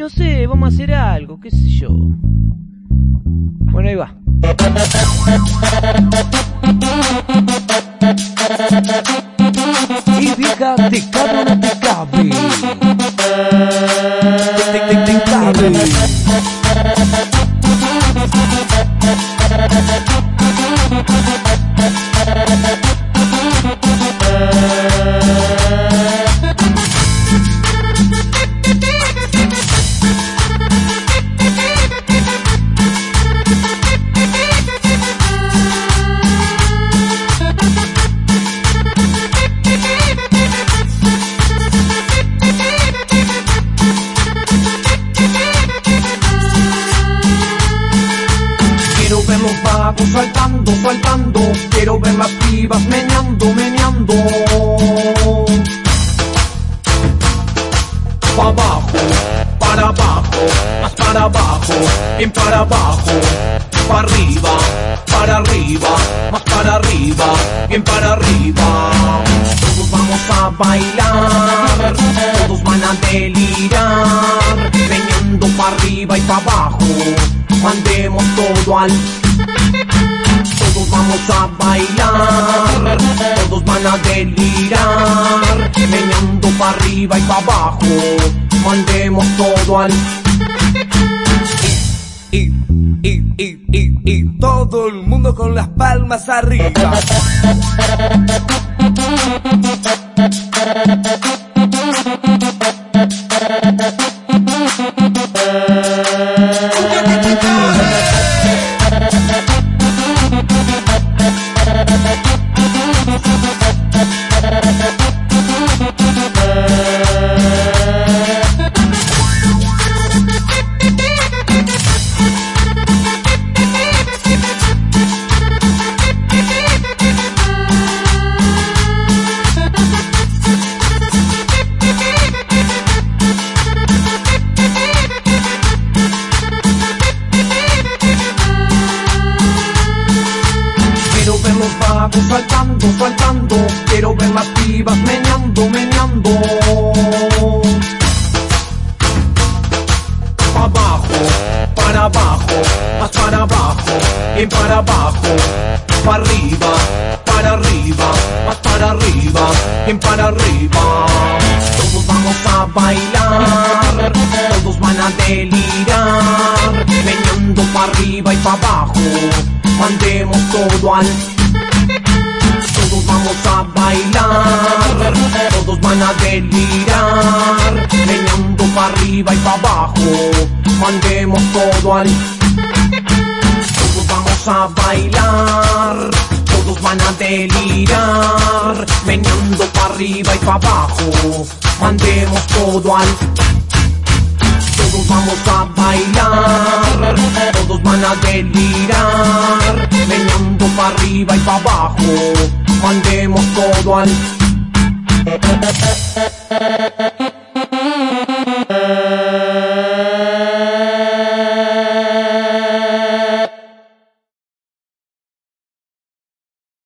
no sé, vamos a hacer algo, qué sé yo. Bueno, ahí va. Y vieja, te cabe o no te cabe. Te, te, te cabe. Vagos saltando, saltando. Quiero ver las pibas meneando, meneando. Pa' abajo, para abajo, más para abajo, bien para abajo. Para arriba, para arriba, más para arriba, bien para arriba. Todos vamos a bailar, todos van a delirar, meneando para arriba y para abajo. Mandemos todo al a delirar, meneando para arriba y para abajo, mandemos todo al y, y, y, y, y todo el mundo con las palmas arriba. Saltando, saltando, quiero ver las pibas meneando, meneando. Pa' abajo, para abajo, más para abajo, bien para abajo, para arriba, para arriba, más para arriba, bien para arriba. Todos vamos a bailar, todos van a delirar, meneando para arriba y para abajo, mandemos todo al bailar, todos van a delirar, meneando para arriba y para abajo, mandemos todo al todos vamos a bailar, todos van a delirar, meneando para arriba y para abajo, mandemos todo al todos vamos a bailar, todos van a delirar, meneando para arriba y para abajo, mandemos todo al